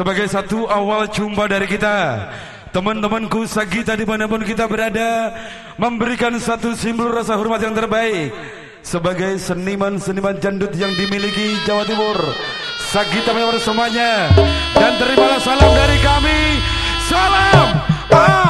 sebagai satu awal jumpa dari kita. Teman-temanku Sagita di mana pun kita berada memberikan satu simbol rasa hormat yang terbaik sebagai seniman-seniman jandut yang dimiliki Jawa Timur. Sagita menyapa semuanya dan terimalah salam dari kami. Salam A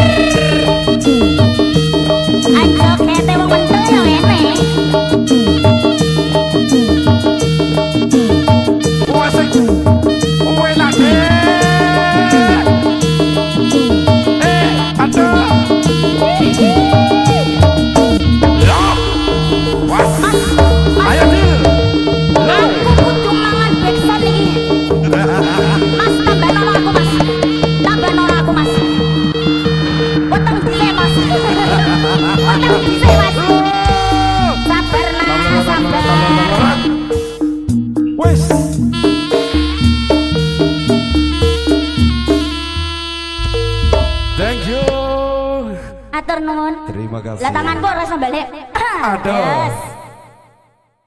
Thank you. Thank you. Atur nuwun. Terima kasih. Lah tanganku ora balik. Aduh. Yes.